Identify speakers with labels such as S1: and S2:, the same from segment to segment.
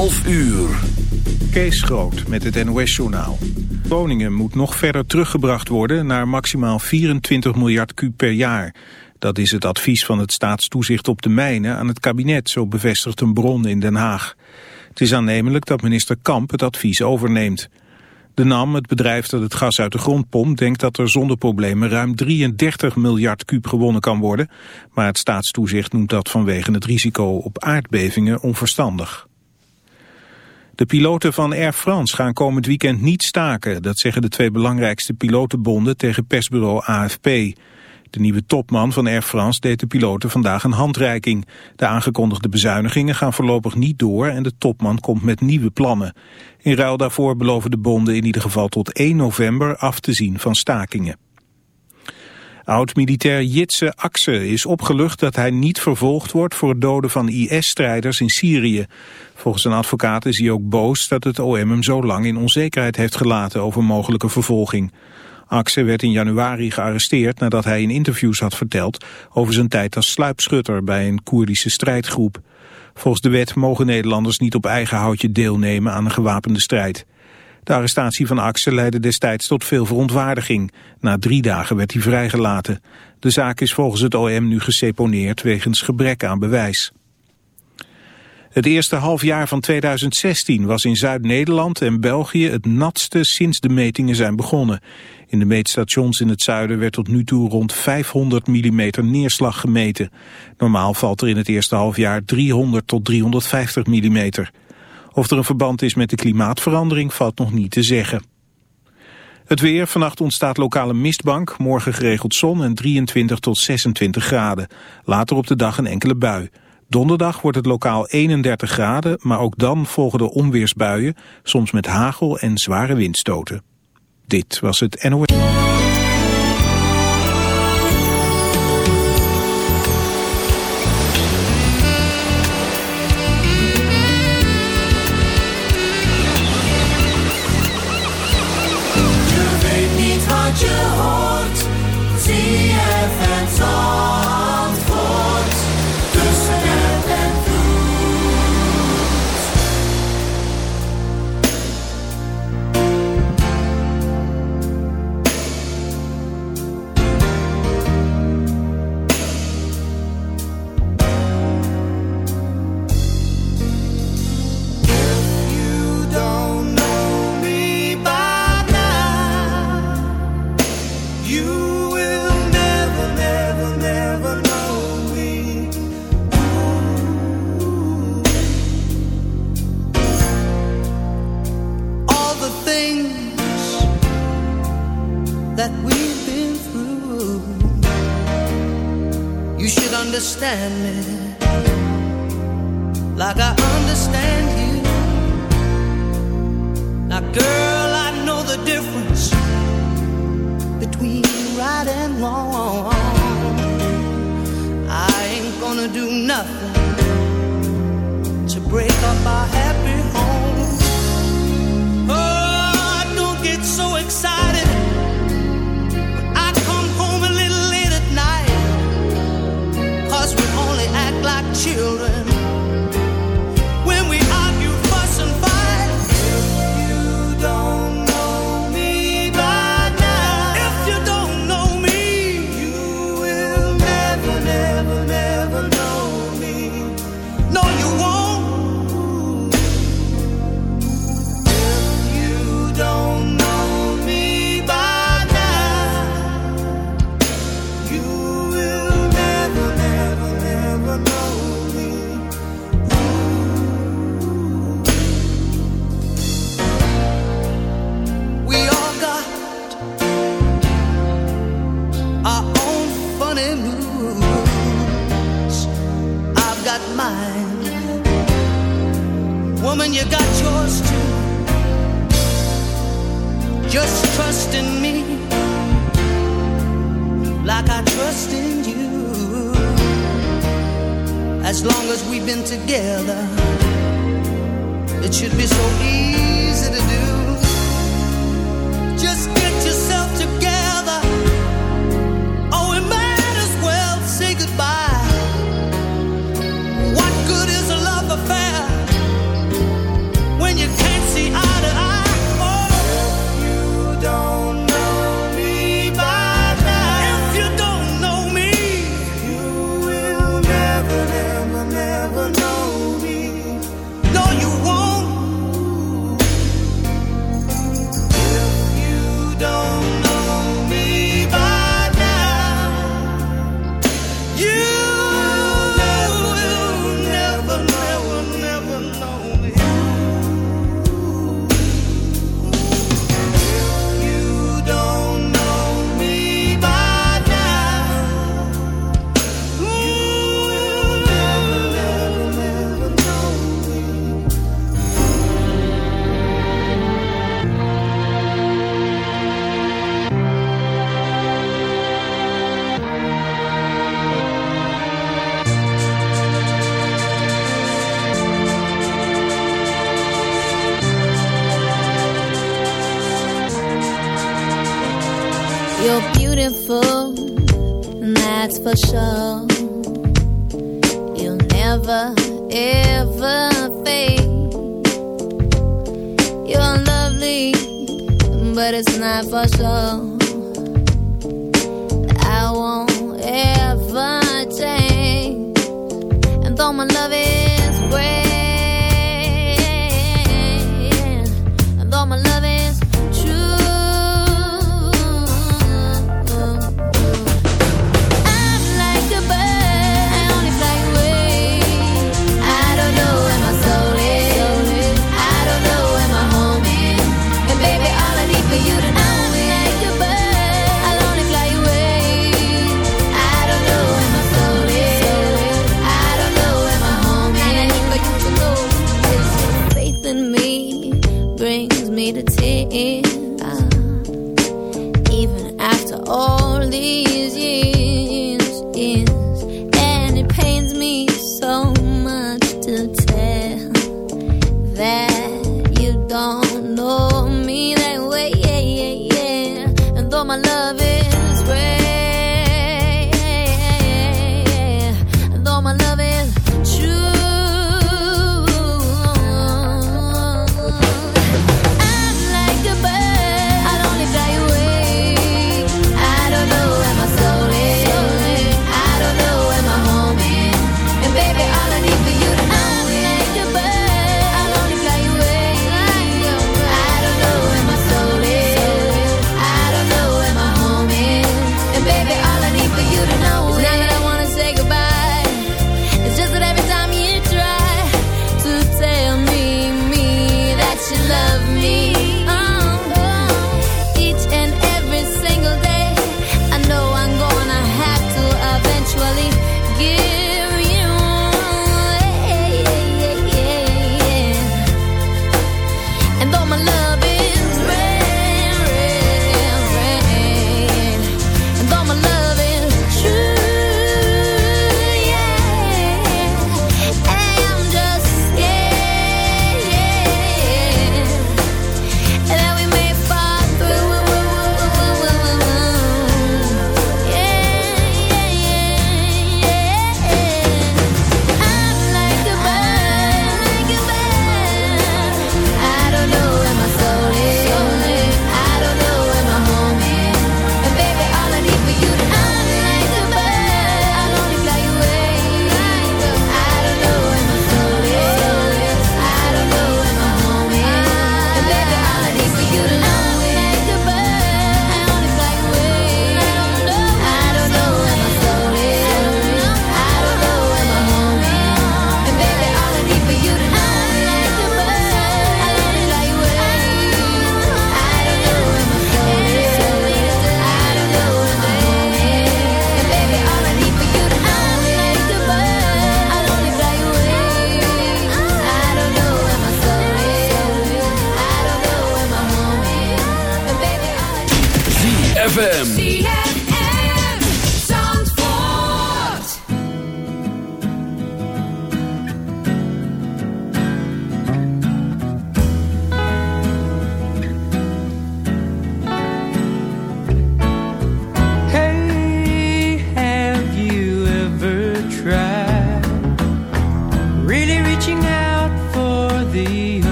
S1: 11 uur.
S2: Kees Groot met het NOS-journaal. Woningen moet nog verder teruggebracht worden naar maximaal 24 miljard kuub per jaar. Dat is het advies van het staatstoezicht op de mijnen aan het kabinet, zo bevestigt een bron in Den Haag. Het is aannemelijk dat minister Kamp het advies overneemt. De NAM, het bedrijf dat het gas uit de grond pompt, denkt dat er zonder problemen ruim 33 miljard kuub gewonnen kan worden. Maar het staatstoezicht noemt dat vanwege het risico op aardbevingen onverstandig. De piloten van Air France gaan komend weekend niet staken. Dat zeggen de twee belangrijkste pilotenbonden tegen persbureau AFP. De nieuwe topman van Air France deed de piloten vandaag een handreiking. De aangekondigde bezuinigingen gaan voorlopig niet door en de topman komt met nieuwe plannen. In ruil daarvoor beloven de bonden in ieder geval tot 1 november af te zien van stakingen. Oud-militair Jitse Akse is opgelucht dat hij niet vervolgd wordt voor het doden van IS-strijders in Syrië. Volgens een advocaat is hij ook boos dat het OM hem zo lang in onzekerheid heeft gelaten over mogelijke vervolging. Akse werd in januari gearresteerd nadat hij in interviews had verteld over zijn tijd als sluipschutter bij een Koerdische strijdgroep. Volgens de wet mogen Nederlanders niet op eigen houtje deelnemen aan een gewapende strijd. De arrestatie van Axel leidde destijds tot veel verontwaardiging. Na drie dagen werd hij vrijgelaten. De zaak is volgens het OM nu geseponeerd wegens gebrek aan bewijs. Het eerste halfjaar van 2016 was in Zuid-Nederland en België het natste sinds de metingen zijn begonnen. In de meetstations in het zuiden werd tot nu toe rond 500 mm neerslag gemeten. Normaal valt er in het eerste halfjaar 300 tot 350 mm. Of er een verband is met de klimaatverandering valt nog niet te zeggen. Het weer, vannacht ontstaat lokale mistbank, morgen geregeld zon en 23 tot 26 graden. Later op de dag een enkele bui. Donderdag wordt het lokaal 31 graden, maar ook dan volgen de onweersbuien, soms met hagel en zware windstoten. Dit was het NOS.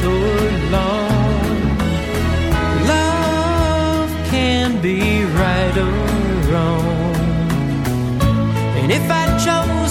S3: Or. Love can be right or wrong. And if I chose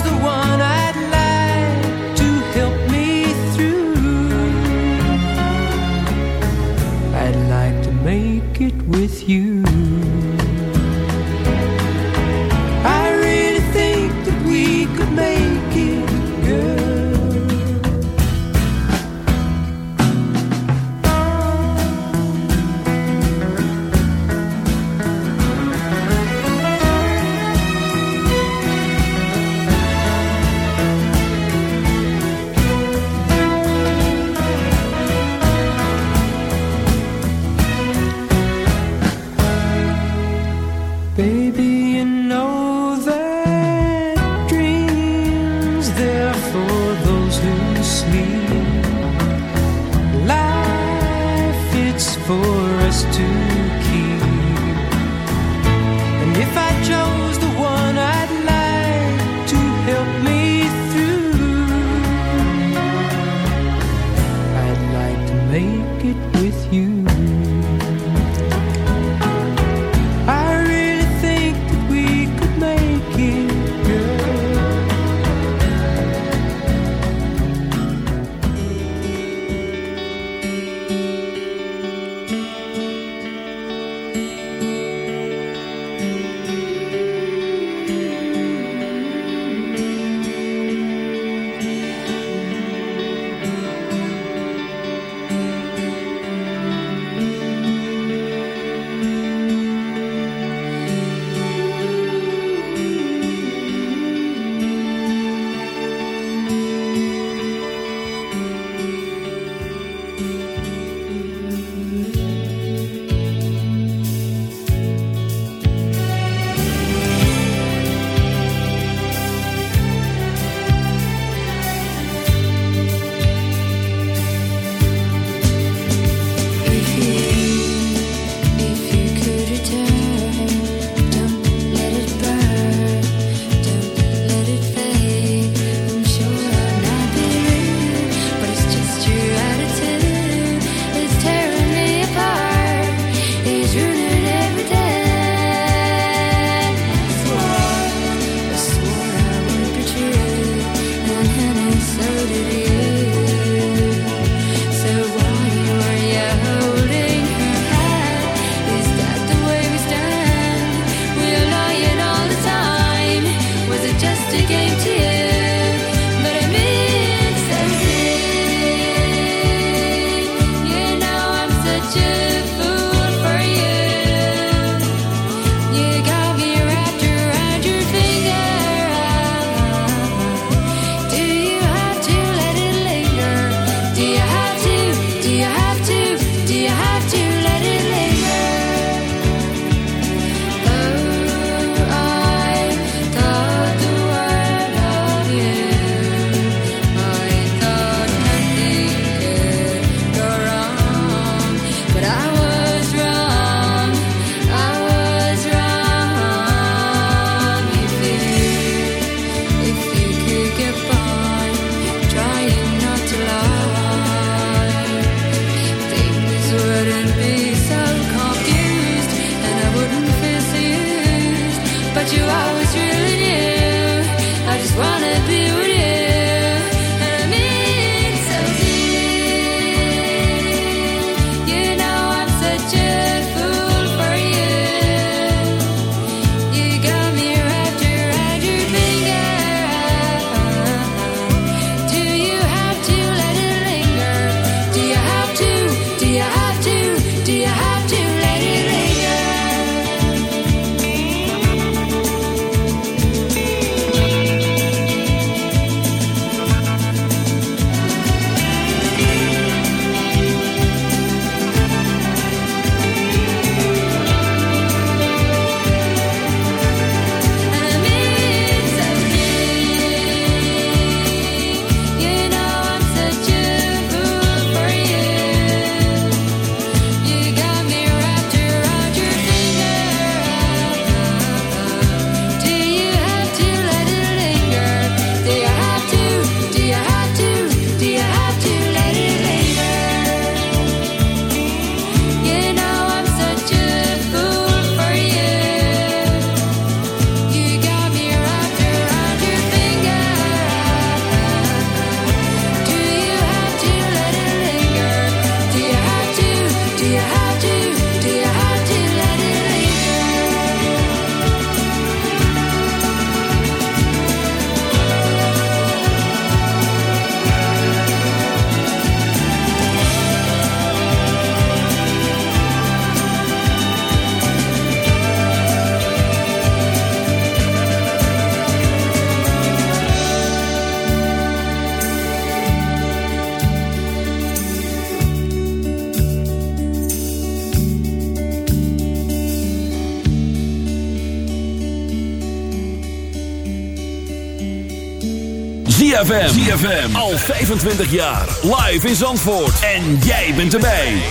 S4: ZFM. ZFM. Al 25 jaar. Live in Zandvoort. En jij bent erbij.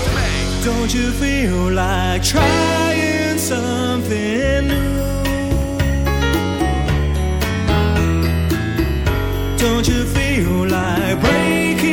S1: Don't you feel like trying something new? Don't you feel like breaking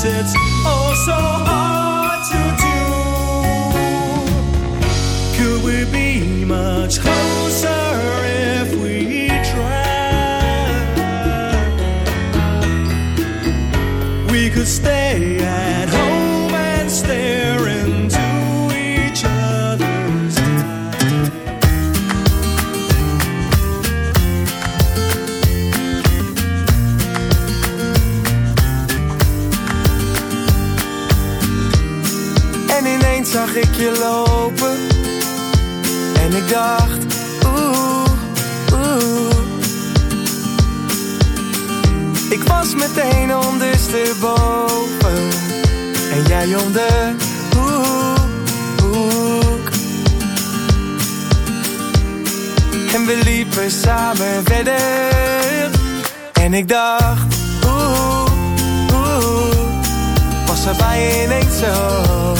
S1: sits oh so
S5: lopen. En ik dacht, oeh, oeh. Ik was meteen ondersteboven. En jij om de hoek, En we liepen samen verder. En ik dacht, oeh, oeh. Was erbij ineens zo?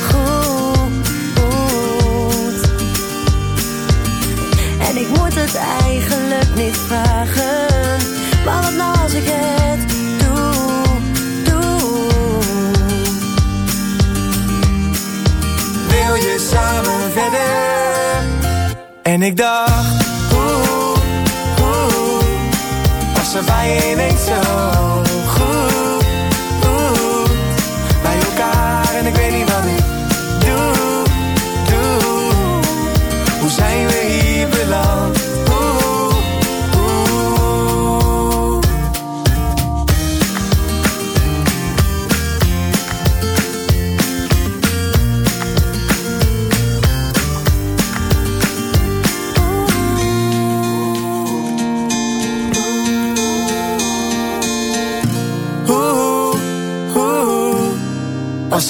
S6: eigenlijk niet vragen. Maar wat nou als ik het doe, doe?
S5: Wil je samen verder? En ik dacht, oeh, was er bij je niet zo?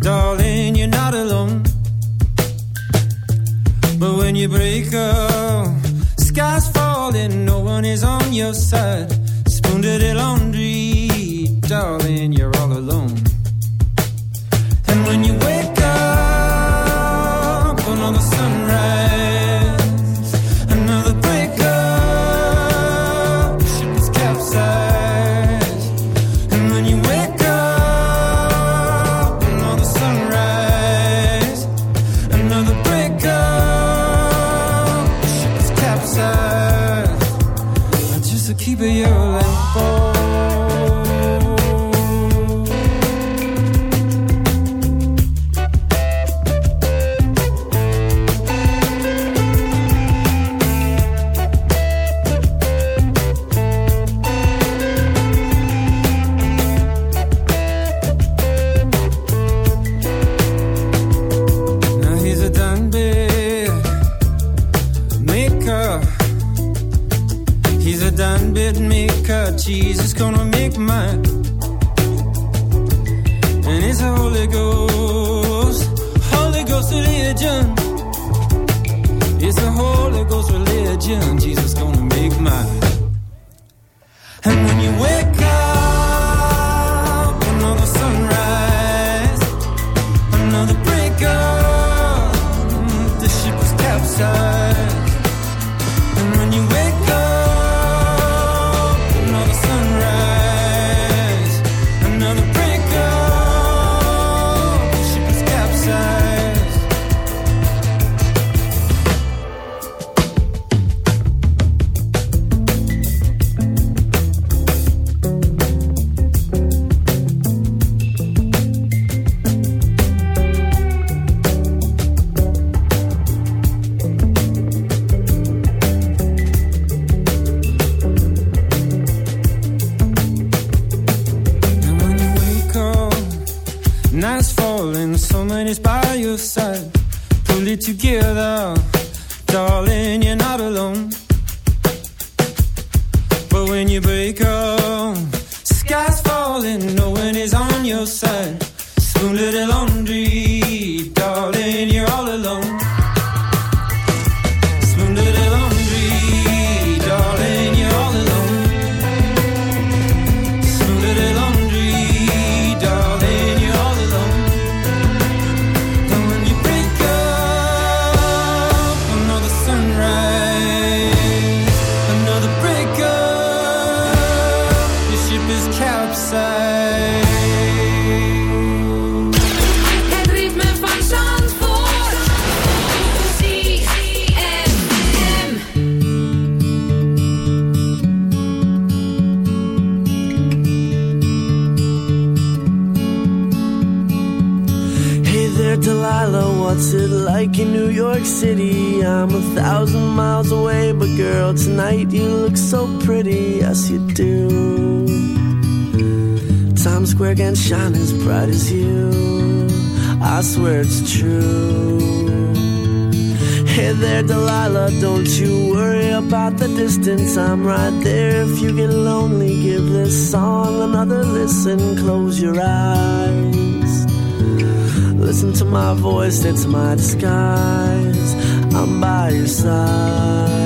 S7: darling, you're not alone. But when you break up, sky's falling, no one is on your side. Spoon to the laundry, darling, you're To
S8: my voice, it's my disguise. I'm by your side.